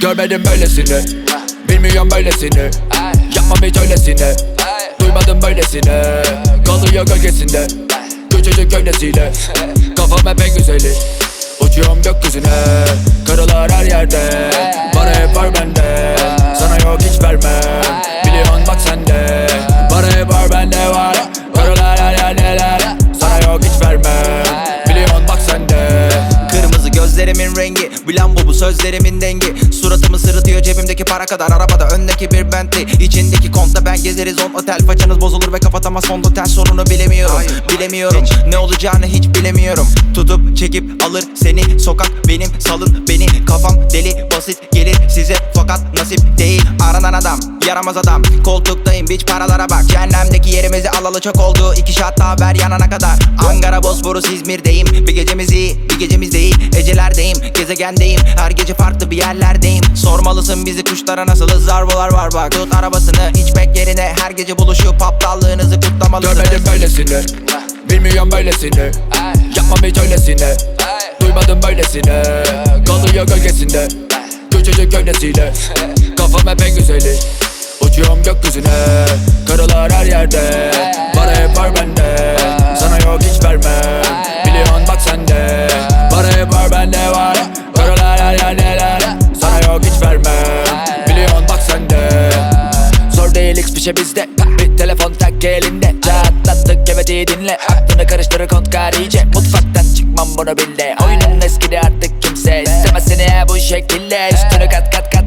Görmedim böylesini. Bilmiyorum böylesini. Yapmam hiç öylesine. Duymadım böylesine. Kalıyor gölgesinde. Küçücük gövdesiyle Kafam hep en güzeli. Uçuyorum gökyüzüne. Karılar her yerde. Para hep var bende sözlerimin dengi. Suratımı sırıtıyor cebimdeki para kadar Arabada öndeki bir Bentley. İçindeki kontta ben gezeriz on otel Façanız bozulur ve kapatamaz fondöten sorunu bilemiyorum. Bilemiyorum ne olacağını hiç bilemiyorum. Tutup çekip alır seni Sokak benim salın beni. Kafam deli basit gelir size Fakat nasip değil. Aranan adam Yaramaz adam. Koltuktayım biç paralara bak. Cehennemdeki yerimizi alalı çok oldu. İki şat daha ver yanana kadar. Ankara Bosporus İzmir'deyim. Bir gecemiz iyi bir gecemiz değil Ecelerdeyim gezegendeyim. Her gece farklı bir yerlerdeyim. Sormalısın bizi kuşlara nasılız Zarbolar var bak. Tut arabasını hiç bek yerine Her gece buluşup aptallığınızı kutlamalısınız. Görmedim böylesini. Bilmiyorum böylesini. Yapmam hiç öylesine. Duymadım böylesine. Kalıyor gölgesinde. Küçücük gövdesiyle Kafam hep en güzeli. Uçuyorum gökyüzüne. Karılar her yerde. Para hep var bende şey bizde. Bir telefon tak elinde. Çatlattık evet iyi dinle. Aklını karıştırır kontkar iyice. Mutfaktan çıkmam bunu bil de. Oyunun eskidi artık kimse İstemez seni bu şekilde. Üstünü kat kat kat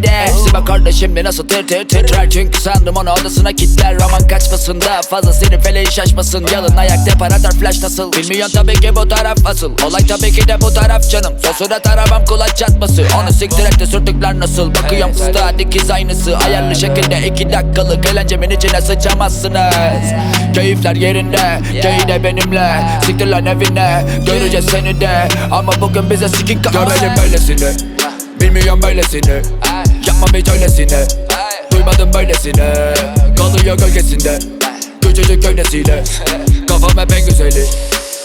giy de Hepsi bak orada şimdi nasıl tir tir titrer Çünkü sandım onu odasına kitler Roman kaçmasın da fazla senin feleğin şaşmasın. Yalın ayak deparatör flash nasıl? Bilmiyorsun tabii ki bu taraf asıl. Olay tabii ki de bu taraf canım. Sosuna taramam kulaç çatması. Onu siktir et de sürtükler nasıl? Bakıyorum fıstığa dikiz aynısı. Ayarlı şekilde iki dakikalık eğlencemin içine sıçamazsınız. Keyifler yerinde de benimle. Siktir lan evine Göreceğiz seni de. Ama bugün bize sikik Görmedim böylesini. Bilmiyorum böylesini Yapmam hiç öylesine. Duymadım böylesine. Kalıyor gölgesinde. Küçücük gövdesiyle Kafam hep en güzeli.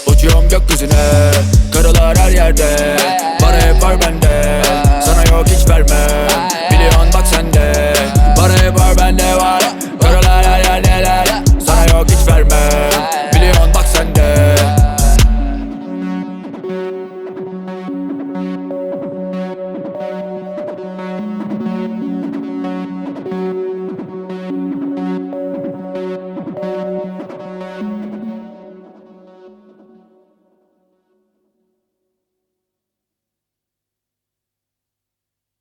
Uçuyorum gökyüzüne. Karılar her yerde. Para hep var bende